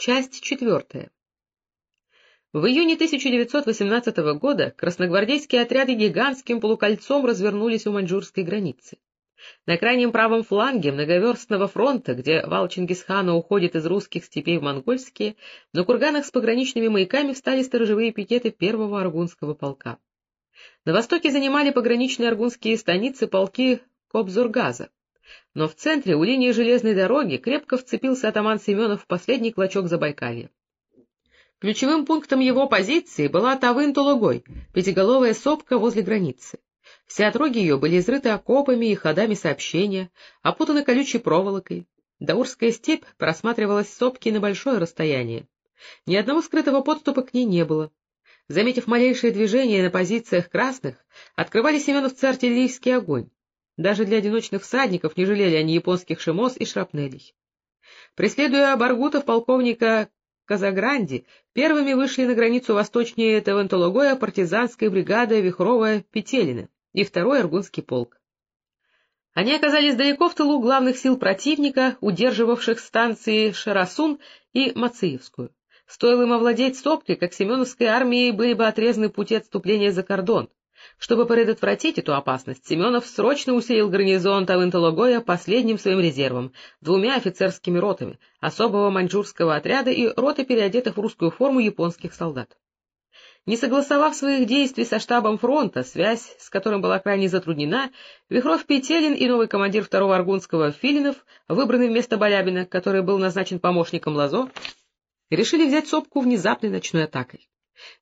Часть четвертая. В июне 1918 года красногвардейские отряды гигантским полукольцом развернулись у маньчжурской границы. На крайнем правом фланге многоверстного фронта, где вал Чингисхана уходит из русских степей в монгольские, на курганах с пограничными маяками встали сторожевые пикеты первого аргунского полка. На востоке занимали пограничные аргунские станицы полки Кобзургаза но в центре, у линии железной дороги, крепко вцепился атаман Семенов в последний клочок Забайкалья. Ключевым пунктом его позиции была Тавын-Тулугой, пятиголовая сопка возле границы. Все отроги ее были изрыты окопами и ходами сообщения, опутаны колючей проволокой. Даурская степь просматривалась сопки на большое расстояние. Ни одного скрытого подступа к ней не было. Заметив малейшее движение на позициях красных, открывали семеновцы артиллерийский огонь. Даже для одиночных всадников не жалели они японских шимос и шрапнелей. Преследуя баргутов полковника Казагранди, первыми вышли на границу восточнее Тавентологоя партизанская бригада Вихровая Петелина и второй Аргунский полк. Они оказались далеко в тылу главных сил противника, удерживавших станции Шарасун и Мациевскую. Стоило им овладеть Сопкой, как Семеновской армии были бы отрезаны пути отступления за кордон. Чтобы предотвратить эту опасность, Семенов срочно усилил гарнизон Тавынталогоя последним своим резервом, двумя офицерскими ротами, особого маньчжурского отряда и роты переодетых в русскую форму японских солдат. Не согласовав своих действий со штабом фронта, связь с которым была крайне затруднена, Вихров-Петелин и новый командир второго Аргунского Филинов, выбранный вместо Балябина, который был назначен помощником Лазо, решили взять сопку внезапной ночной атакой.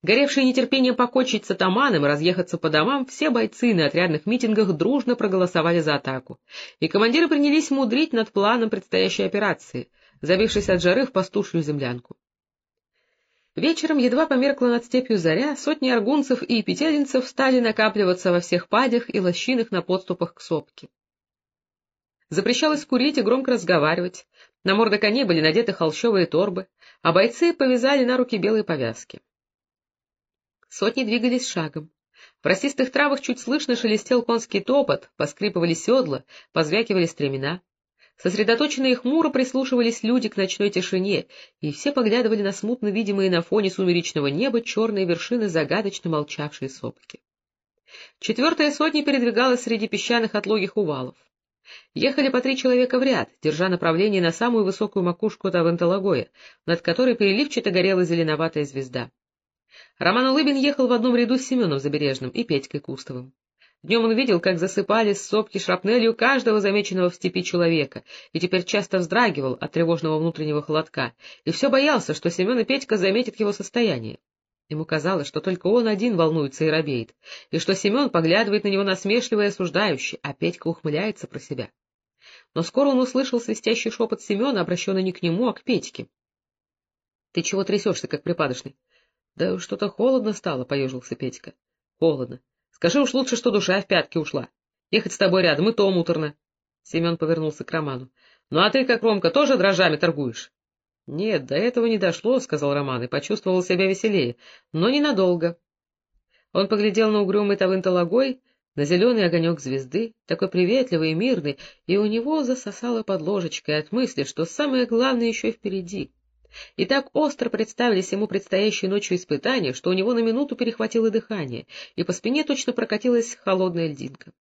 Горевшие нетерпением покончить с атаманом и разъехаться по домам, все бойцы на отрядных митингах дружно проголосовали за атаку, и командиры принялись мудрить над планом предстоящей операции, забившись от жары в пастушью землянку. Вечером, едва померкла над степью заря, сотни аргунцев и петелинцев стали накапливаться во всех падях и лощинах на подступах к сопке. Запрещалось курить и громко разговаривать, на морды коней были надеты холщовые торбы, а бойцы повязали на руки белые повязки. Сотни двигались шагом. В росистых травах чуть слышно шелестел конский топот, поскрипывали седла, позвякивали стремена. Сосредоточенные и хмуро прислушивались люди к ночной тишине, и все поглядывали на смутно видимые на фоне сумеречного неба черные вершины загадочно молчавшей сопки. Четвертая сотня передвигалась среди песчаных отлогих увалов. Ехали по три человека в ряд, держа направление на самую высокую макушку Тавенталагоя, над которой переливчато горела зеленоватая звезда. Роман Улыбин ехал в одном ряду с Семеном Забережным и Петькой Кустовым. Днем он видел, как засыпали с сопки шрапнелью каждого замеченного в степи человека, и теперь часто вздрагивал от тревожного внутреннего холодка, и все боялся, что Семен и Петька заметят его состояние. Ему казалось, что только он один волнуется и робеет, и что Семен поглядывает на него насмешливо и осуждающе, а Петька ухмыляется про себя. Но скоро он услышал свистящий шепот Семена, обращенный не к нему, а к Петьке. — Ты чего трясешься, как припадочный? — Да что-то холодно стало, — поежился Петька. — Холодно. Скажи уж лучше, что душа в пятки ушла. Ехать с тобой рядом и то муторно. Семен повернулся к Роману. — Ну а ты, как Ромка, тоже дрожжами торгуешь? — Нет, до этого не дошло, — сказал Роман и почувствовал себя веселее, но ненадолго. Он поглядел на угрюмый тавынталагой, на зеленый огонек звезды, такой приветливый и мирный, и у него засосало под ложечкой от мысли, что самое главное еще впереди. И так остро представились ему предстоящей ночью испытания, что у него на минуту перехватило дыхание, и по спине точно прокатилась холодная льдинка.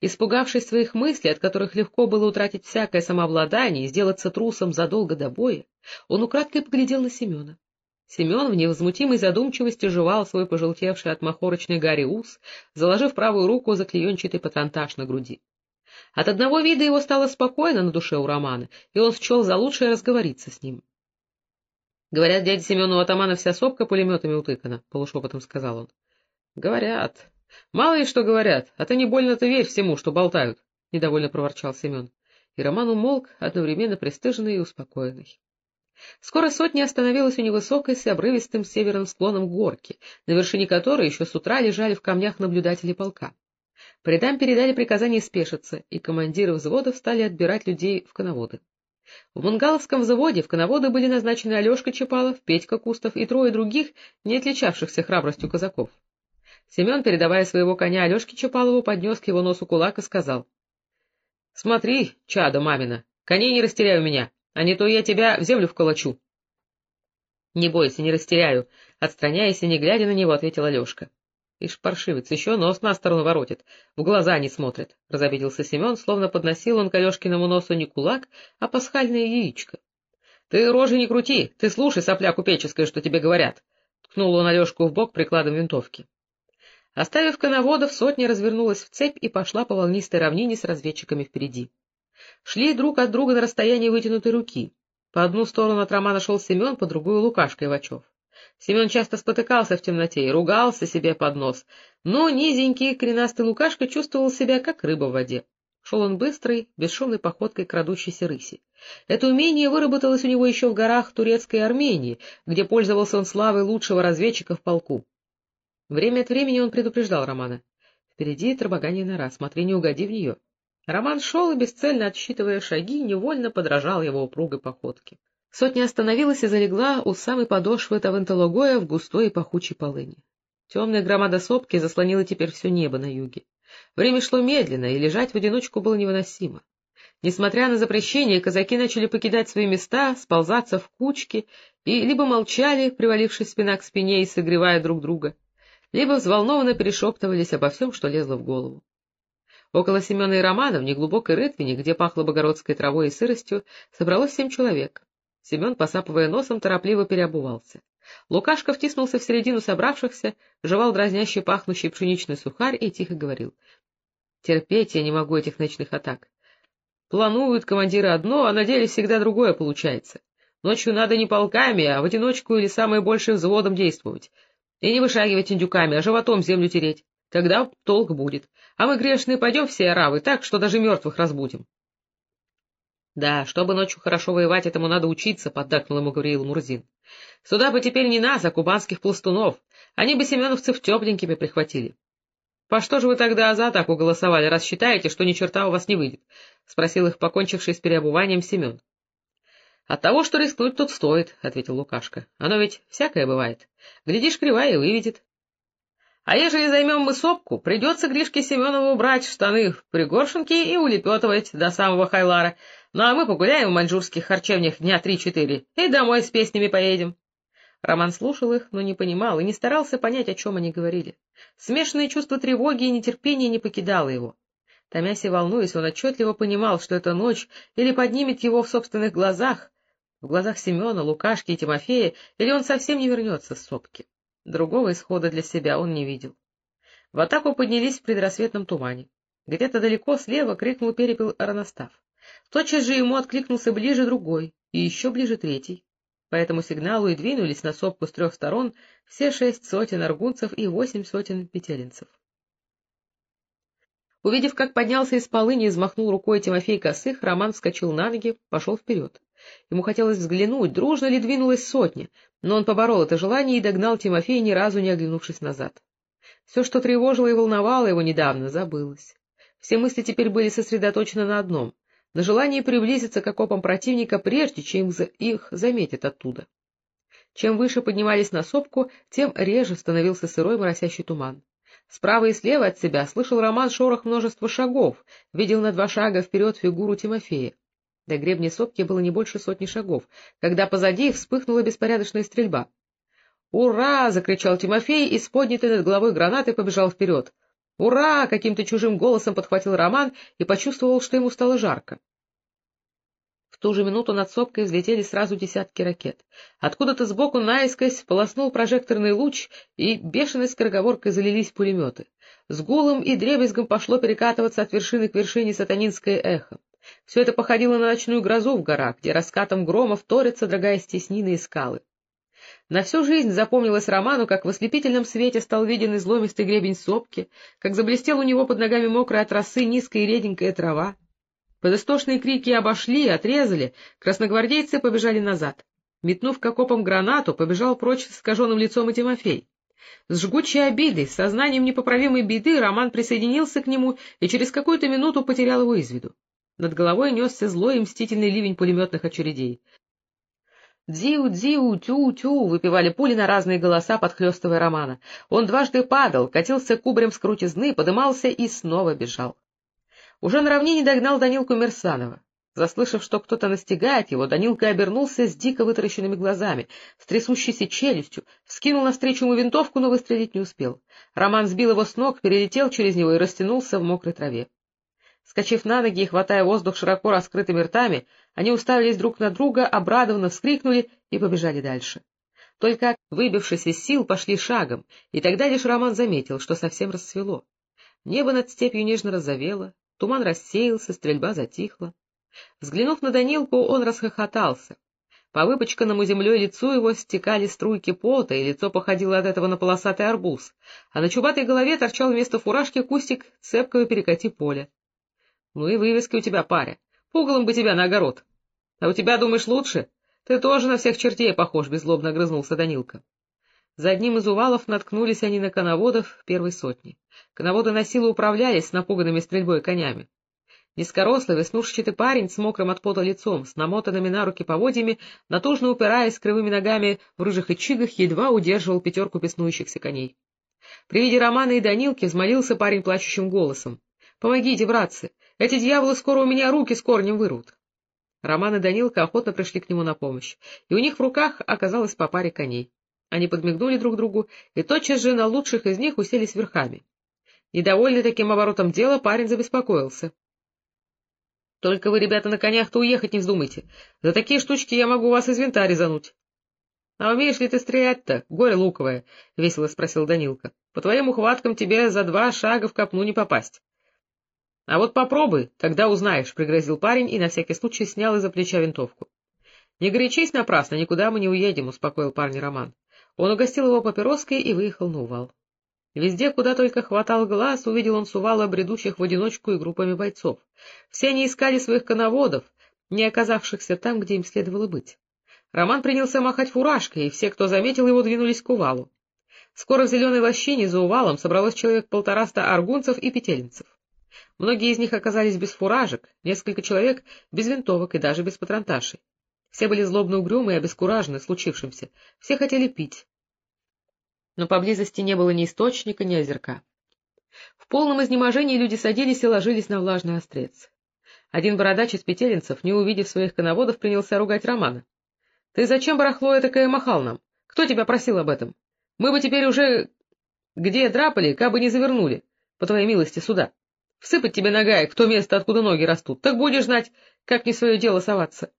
Испугавшись своих мыслей, от которых легко было утратить всякое самообладание и сделаться трусом задолго до боя, он украдкой поглядел на Семена. Семен в невозмутимой задумчивости жевал свой пожелтевший от махорочной гари ус, заложив правую руку за клеенчатый патронтаж на груди. От одного вида его стало спокойно на душе у Романа, и он счел за лучшее разговориться с ним. — Говорят, дядя Семен у атамана вся сопка пулеметами утыкана, — полушепотом сказал он. — Говорят. Мало ли что говорят, а ты не больно-то верь всему, что болтают, — недовольно проворчал Семен. И Роман умолк, одновременно пристыженный и успокоенный. Скоро сотня остановилась у невысокой с обрывистым северным склоном горки, на вершине которой еще с утра лежали в камнях наблюдатели полка. По рядам передали приказание спешиться, и командиры взводов стали отбирать людей в коноводы. В Мунгаловском заводе в коноводы были назначены Алешка Чапалов, Петька Кустов и трое других, не отличавшихся храбростью казаков. Семен, передавая своего коня Алешке Чапалову, поднес к его носу кулак и сказал. — Смотри, чадо мамина, коней не растеряй у меня, а не то я тебя в землю вколочу. Не бойся, не растеряю, — отстраняясь и не глядя на него, ответил Алешка. — Ишь, паршивец, еще нос на сторону воротит, в глаза не смотрит, — разобиделся Семен, словно подносил он к Алешкиному носу не кулак, а пасхальное яичко. — Ты рожи не крути, ты слушай, сопля купеческая, что тебе говорят, — ткнул он Алешку в бок прикладом винтовки. Оставив коноводов, сотня развернулась в цепь и пошла по волнистой равнине с разведчиками впереди. Шли друг от друга на расстоянии вытянутой руки. По одну сторону от Романа шел Семен, по другую — Лукашка Ивачев. Семен часто спотыкался в темноте и ругался себе под нос, но низенький коренастый Лукашка чувствовал себя, как рыба в воде. Шел он быстрой, бесшумной походкой крадущейся рыси. Это умение выработалось у него еще в горах турецкой Армении, где пользовался он славой лучшего разведчика в полку. Время от времени он предупреждал Романа. — Впереди тробоганья нора, смотри, не угоди в нее. Роман шел и, бесцельно отсчитывая шаги, невольно подражал его упругой походке. Сотня остановилась и залегла у самой подошвы Тавентологоя в густой и пахучей полыни. Темная громада сопки заслонила теперь все небо на юге. Время шло медленно, и лежать в одиночку было невыносимо. Несмотря на запрещение, казаки начали покидать свои места, сползаться в кучки и либо молчали, привалившись спина к спине и согревая друг друга, либо взволнованно перешептывались обо всем, что лезло в голову. Около Семена и Романа, в неглубокой рытвине, где пахло богородской травой и сыростью, собралось семь человек. Семен, посапывая носом, торопливо переобувался. Лукашка втиснулся в середину собравшихся, жевал дразнящий пахнущий пшеничный сухарь и тихо говорил. — Терпеть я не могу этих ночных атак. Плануют командиры одно, а на деле всегда другое получается. Ночью надо не полками, а в одиночку или самое большее взводом действовать. И не вышагивать индюками, а животом землю тереть. Тогда толк будет. А мы, грешные, пойдем все оравы так, что даже мертвых разбудим. — Да, чтобы ночью хорошо воевать, этому надо учиться, — поддакнул ему Гавриил Мурзин. — Сюда бы теперь не нас, а кубанских пластунов. Они бы семеновцев тепленькими прихватили. — По что же вы тогда за атаку голосовали, раз считаете, что ни черта у вас не выйдет? — спросил их, покончивший с переобуванием, Семен. — От того, что рискнуть тут стоит, — ответил Лукашка. — Оно ведь всякое бывает. Глядишь, кривая и выведет. А ежели займем мы сопку, придется Гришке Семенову брать штаны в пригоршенки и улепетывать до самого Хайлара. Ну а мы погуляем в маньчжурских харчевнях дня три-четыре и домой с песнями поедем. Роман слушал их, но не понимал и не старался понять, о чем они говорили. Смешанное чувство тревоги и нетерпения не покидало его. Томясь и волнуясь, он отчетливо понимал, что эта ночь или поднимет его в собственных глазах, в глазах Семена, Лукашки и Тимофея, или он совсем не вернется с сопки. Другого исхода для себя он не видел. В атаку поднялись в предрассветном тумане. Где-то далеко слева крикнул перепел Раностав. Тотчас же ему откликнулся ближе другой, и еще ближе третий. По этому сигналу и двинулись на сопку с трех сторон все шесть сотен аргунцев и восемь сотен петелинцев. Увидев, как поднялся из полыни и взмахнул рукой Тимофей Косых, Роман вскочил на ноги, пошел вперед. Ему хотелось взглянуть, дружно ли двинулась сотня, но он поборол это желание и догнал Тимофея, ни разу не оглянувшись назад. Все, что тревожило и волновало его недавно, забылось. Все мысли теперь были сосредоточены на одном — на желании приблизиться к окопам противника, прежде чем их заметят оттуда. Чем выше поднимались на сопку, тем реже становился сырой моросящий туман. Справа и слева от себя слышал Роман шорох множества шагов, видел на два шага вперед фигуру Тимофея. До гребня сопки было не больше сотни шагов, когда позади вспыхнула беспорядочная стрельба. «Ура!» — закричал Тимофей и с поднятой над головой гранатой побежал вперед. «Ура!» — каким-то чужим голосом подхватил Роман и почувствовал, что ему стало жарко. В ту же минуту над сопкой взлетели сразу десятки ракет. Откуда-то сбоку наискось полоснул прожекторный луч, и бешеной скороговоркой залились пулеметы. С гулом и дребезгом пошло перекатываться от вершины к вершине сатанинское эхо. Все это походило на ночную грозу в горах, где раскатом грома вторятся, дрогая стеснины и скалы. На всю жизнь запомнилось Роману, как в ослепительном свете стал виден изломистый гребень сопки, как заблестел у него под ногами мокрая от росы низкая и реденькая трава. Под истошные крики обошли, отрезали, красногвардейцы побежали назад. Метнув к окопам гранату, побежал прочь с искаженным лицом и Тимофей. С жгучей обидой, с сознанием непоправимой беды Роман присоединился к нему и через какую-то минуту потерял его из виду. Над головой несся злой и мстительный ливень пулеметных очередей. «Дзиу, дзиу, тю, тю!» — выпивали пули на разные голоса, подхлестывая Романа. Он дважды падал, катился кубарем с крутизны, подымался и снова бежал. Уже на равнине догнал Данилку Мерсанова. Заслышав, что кто-то настигает его, Данилка обернулся с дико вытаращенными глазами, с трясущейся челюстью, вскинул навстречу ему винтовку, но выстрелить не успел. Роман сбил его с ног, перелетел через него и растянулся в мокрой траве. Скочив на ноги и хватая воздух широко раскрытыми ртами, они уставились друг на друга, обрадованно вскрикнули и побежали дальше. Только, выбившись из сил, пошли шагом, и тогда лишь Роман заметил, что совсем рассвело. Небо над степью нежно розовело, туман рассеялся, стрельба затихла. Взглянув на Данилку, он расхохотался. По выпачканному землей лицу его стекали струйки пота, и лицо походило от этого на полосатый арбуз, а на чубатой голове торчал вместо фуражки кустик цепкого перекати поля. Ну и вывески у тебя, паря. Пугалом бы тебя на огород. А у тебя, думаешь, лучше? Ты тоже на всех чертей похож, — беззлобно огрызнулся Данилка. За одним из увалов наткнулись они на коноводов первой сотни. Коноводы на силу управлялись с напуганными стрельбой конями. Низкорослый, веснушчатый парень с мокрым от пота лицом, с намотанными на руки поводьями, натужно упираясь кривыми ногами в рыжих ичигах, едва удерживал пятерку беснующихся коней. При виде Романа и Данилки взмолился парень плачущим голосом. — Помогите, братцы! Эти дьяволы скоро у меня руки с корнем вырвут. Роман и Данилка охотно пришли к нему на помощь, и у них в руках оказалось по паре коней. Они подмигнули друг другу, и тотчас же на лучших из них уселись верхами. Недовольный таким оборотом дела, парень забеспокоился. — Только вы, ребята, на конях-то уехать не вздумайте. За такие штучки я могу вас из винта резануть. — А умеешь ли ты стрелять-то, горе луковое? — весело спросил Данилка. — По твоим ухваткам тебе за два шага в копну не попасть. — А вот попробуй, тогда узнаешь, — пригрозил парень и на всякий случай снял из-за плеча винтовку. — Не горячись напрасно, никуда мы не уедем, — успокоил парня Роман. Он угостил его папироской и выехал на увал. Везде, куда только хватал глаз, увидел он с увала бредущих в одиночку и группами бойцов. Все они искали своих коноводов, не оказавшихся там, где им следовало быть. Роман принялся махать фуражкой, и все, кто заметил его, двинулись к увалу. Скоро в зеленой лощине за увалом собралось человек полтораста аргунцев и петельницев. Многие из них оказались без фуражек, несколько человек без винтовок и даже без патронташей. Все были злобно угрюмы и обескуражены случившимся, все хотели пить. Но поблизости не было ни источника, ни озерка. В полном изнеможении люди садились и ложились на влажный острец. Один бородач из петелинцев, не увидев своих коноводов, принялся ругать Романа. — Ты зачем, барахло, этакое махал нам? Кто тебя просил об этом? Мы бы теперь уже где драпали, кабы не завернули, по твоей милости, сюда. Всыпать тебе нагаек в то место, откуда ноги растут, так будешь знать, как не свое дело соваться.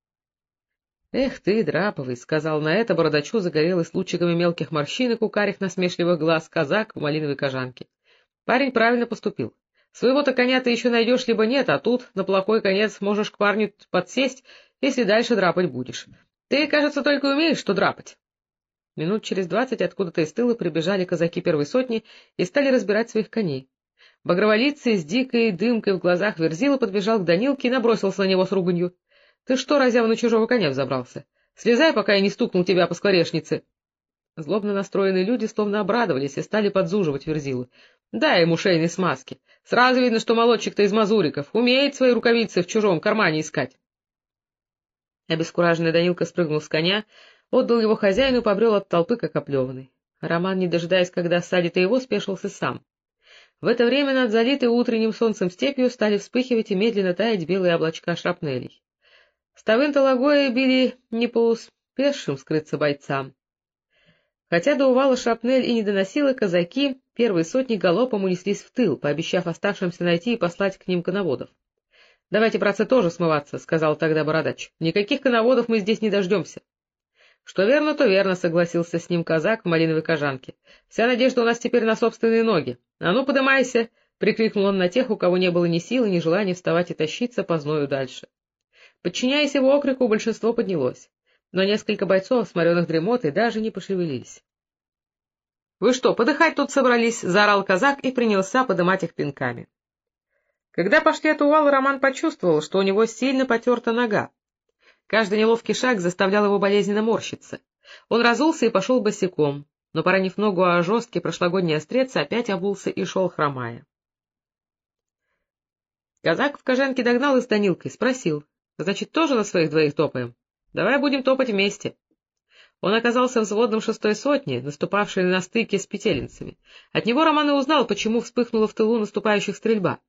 — Эх ты, драповый, — сказал на это бородачу загорелый лучиками мелких морщинок у карих насмешливых глаз казак в малиновой кожанке. Парень правильно поступил. Своего-то коня ты еще найдешь, либо нет, а тут на плохой конец можешь к парню подсесть, если дальше драпать будешь. Ты, кажется, только умеешь что драпать. Минут через двадцать откуда-то из тыла прибежали казаки первой сотни и стали разбирать своих коней. Багроволицый с дикой дымкой в глазах Верзила подбежал к Данилке и набросился на него с руганью. — Ты что, разява на чужого коня взобрался? Слезай, пока я не стукнул тебя по скворечнице. Злобно настроенные люди словно обрадовались и стали подзуживать Верзилу. — Дай ему шейной смазки. Сразу видно, что молодчик-то из мазуриков, умеет свои рукавицы в чужом кармане искать. Обескураженный Данилка спрыгнул с коня, отдал его хозяину и побрел от толпы, как оплеванный. Роман, не дожидаясь, когда садит его, спешился сам. В это время над залитой утренним солнцем степью стали вспыхивать и медленно таять белые облачка шрапнелей. Ставын-то били не по успевшим скрыться бойцам. Хотя до увала шрапнель и не доносила, казаки первые сотни галопом унеслись в тыл, пообещав оставшимся найти и послать к ним коноводов. — Давайте, братцы, тоже смываться, — сказал тогда бородач. — Никаких коноводов мы здесь не дождемся. Что верно, то верно, — согласился с ним казак в малиновой кожанке. — Вся надежда у нас теперь на собственные ноги. — А ну, подымайся! — прикрикнул он на тех, у кого не было ни силы, ни желания вставать и тащиться по зною дальше. Подчиняясь его окрику, большинство поднялось, но несколько бойцов, сморенных дремотой, даже не пошевелились. — Вы что, подыхать тут собрались? — заорал казак и принялся подымать их пинками. Когда пошли от увала, Роман почувствовал, что у него сильно потерта нога. Каждый неловкий шаг заставлял его болезненно морщиться. Он разулся и пошел босиком, но, поранив ногу о жесткий прошлогодний острец, опять обулся и шел хромая. Казак в кожанке догнал их с Данилкой, спросил. — Значит, тоже на своих двоих топаем? Давай будем топать вместе. Он оказался взводом шестой сотни, наступавшей на стыке с петелинцами. От него Роман и узнал, почему вспыхнула в тылу наступающих стрельба.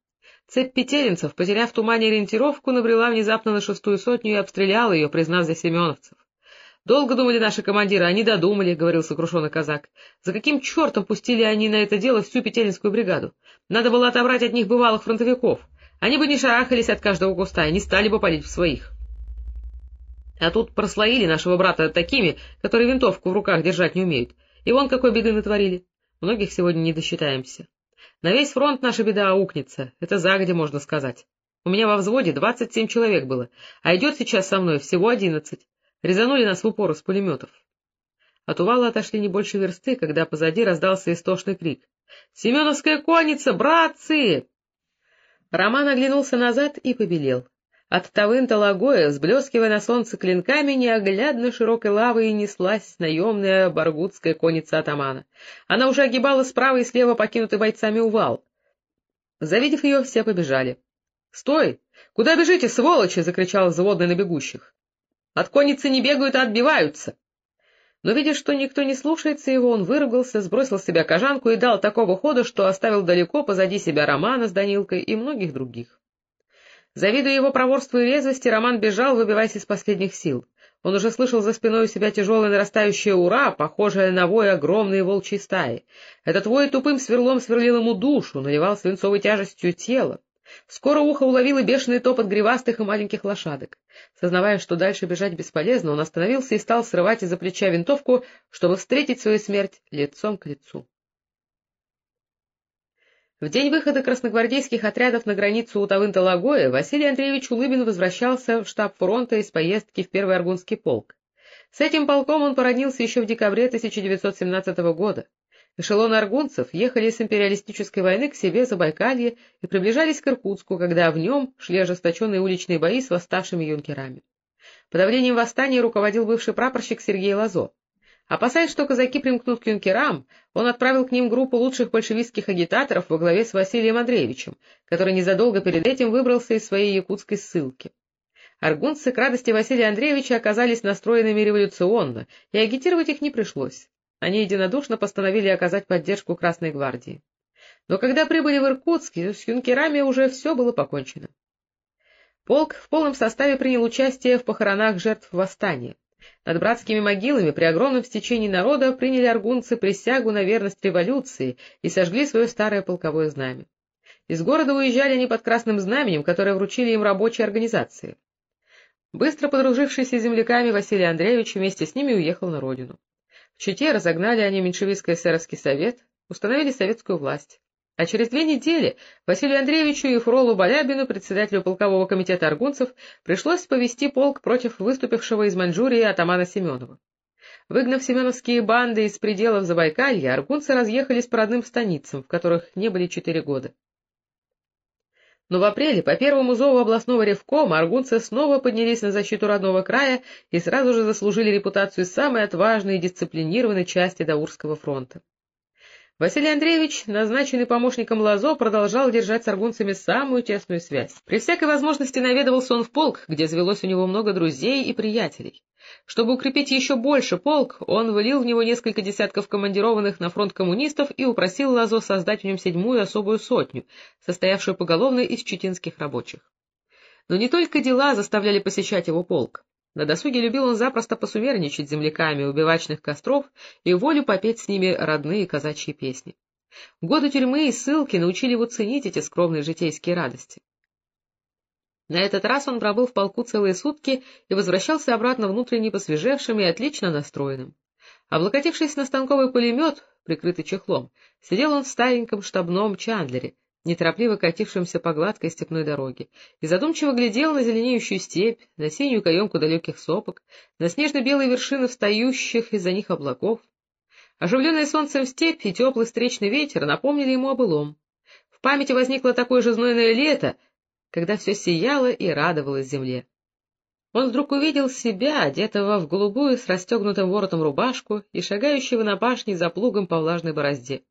Цепь петеринцев, потеряв в тумане ориентировку, набрела внезапно на шестую сотню и обстреляла ее, признав за семеновцев. — Долго думали наши командиры, они додумали, — говорил сокрушенный казак. — За каким чертом пустили они на это дело всю петеринскую бригаду? Надо было отобрать от них бывалых фронтовиков. Они бы не шарахались от каждого куста и не стали бы палить в своих. А тут прослоили нашего брата такими, которые винтовку в руках держать не умеют. И вон какой беды натворили. Многих сегодня не досчитаемся. На весь фронт наша беда аукнется, это загодя можно сказать. У меня во взводе двадцать семь человек было, а идет сейчас со мной всего одиннадцать. Резанули нас в упор из пулеметов. От увала отошли не больше версты, когда позади раздался истошный крик. — Семеновская конница, братцы! Роман оглянулся назад и побелел. От Тавынта Лагоя, сблескивая на солнце клинками, неоглядно широкой лавой неслась наемная баргутская конница атамана. Она уже огибала справа и слева покинутый бойцами увал. Завидев ее, все побежали. — Стой! Куда бежите, сволочи? — закричал взводный на бегущих. — От конницы не бегают, а отбиваются. Но, видя, что никто не слушается его, он выругался, сбросил с себя кожанку и дал такого хода, что оставил далеко позади себя Романа с Данилкой и многих других. Завидуя его проворству и резвости, Роман бежал, выбиваясь из последних сил. Он уже слышал за спиной у себя тяжелое нарастающее «Ура!», похожее на вой огромной волчьей стаи. Этот вой тупым сверлом сверлил ему душу, наливал свинцовой тяжестью тело. Скоро ухо уловило бешеный топот гривастых и маленьких лошадок. Сознавая, что дальше бежать бесполезно, он остановился и стал срывать из-за плеча винтовку, чтобы встретить свою смерть лицом к лицу. В день выхода красногвардейских отрядов на границу Утавын-Талагоя Василий Андреевич Улыбин возвращался в штаб фронта из поездки в Первый Аргунский полк. С этим полком он породнился еще в декабре 1917 года. Эшелоны аргунцев ехали с империалистической войны к себе за Байкалье и приближались к Иркутску, когда в нем шли ожесточенные уличные бои с восставшими юнкерами. Подавлением восстания руководил бывший прапорщик Сергей Лазо. Опасаясь, что казаки примкнут к юнкерам, он отправил к ним группу лучших большевистских агитаторов во главе с Василием Андреевичем, который незадолго перед этим выбрался из своей якутской ссылки. Аргунцы к радости Василия Андреевича оказались настроенными революционно, и агитировать их не пришлось. Они единодушно постановили оказать поддержку Красной гвардии. Но когда прибыли в Иркутск, с юнкерами уже все было покончено. Полк в полном составе принял участие в похоронах жертв восстания. Над братскими могилами при огромном стечении народа приняли аргунцы присягу на верность революции и сожгли свое старое полковое знамя. Из города уезжали они под красным знаменем, которое вручили им рабочие организации. Быстро подружившийся с земляками Василий Андреевич вместе с ними уехал на родину. В Чите разогнали они меньшевистский эсеровский совет, установили советскую власть. А через две недели Василию Андреевичу и Фролу Балябину, председателю полкового комитета аргунцев, пришлось повести полк против выступившего из Маньчжурии атамана Семенова. Выгнав семеновские банды из пределов Забайкалья, аргунцы разъехались по родным станицам, в которых не были четыре года. Но в апреле по первому зову областного ревкома аргунцы снова поднялись на защиту родного края и сразу же заслужили репутацию самой отважной и дисциплинированной части Даурского фронта. Василий Андреевич, назначенный помощником Лазо, продолжал держать с аргунцами самую тесную связь. При всякой возможности наведывался он в полк, где завелось у него много друзей и приятелей. Чтобы укрепить еще больше полк, он вылил в него несколько десятков командированных на фронт коммунистов и упросил Лазо создать в нем седьмую особую сотню, состоявшую поголовно из читинских рабочих. Но не только дела заставляли посещать его полк. На досуге любил он запросто посуверничать с земляками у бивачных костров и волю попеть с ними родные казачьи песни. Годы тюрьмы и ссылки научили его ценить эти скромные житейские радости. На этот раз он пробыл в полку целые сутки и возвращался обратно внутренне посвежевшим и отлично настроенным. Облокотившись на станковый пулемет, прикрытый чехлом, сидел он в стареньком штабном Чандлере, неторопливо катившимся по гладкой степной дороге, и задумчиво глядел на зеленеющую степь, на синюю каемку далеких сопок, на снежно-белые вершины встающих из-за них облаков. Оживленная солнцем степь и теплый встречный ветер напомнили ему о былом. В памяти возникло такое же знойное лето, когда все сияло и радовалось земле. Он вдруг увидел себя, одетого в голубую с расстегнутым воротом рубашку и шагающего на башне за плугом по влажной борозде.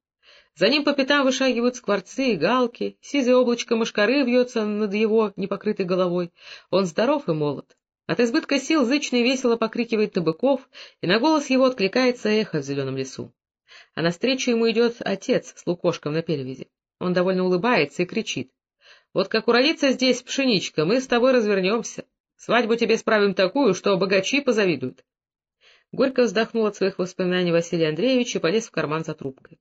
За ним по пятам вышагивают скворцы и галки, сизое облачко мошкары вьется над его непокрытой головой. Он здоров и молод. От избытка сил зычно весело покрикивает табыков, и на голос его откликается эхо в зеленом лесу. А навстречу ему идет отец с лукошком на перевязи. Он довольно улыбается и кричит. Вот как уродится здесь пшеничка, мы с тобой развернемся. Свадьбу тебе справим такую, что богачи позавидуют. Горько вздохнул от своих воспоминаний Василий Андреевич и полез в карман за трубкой.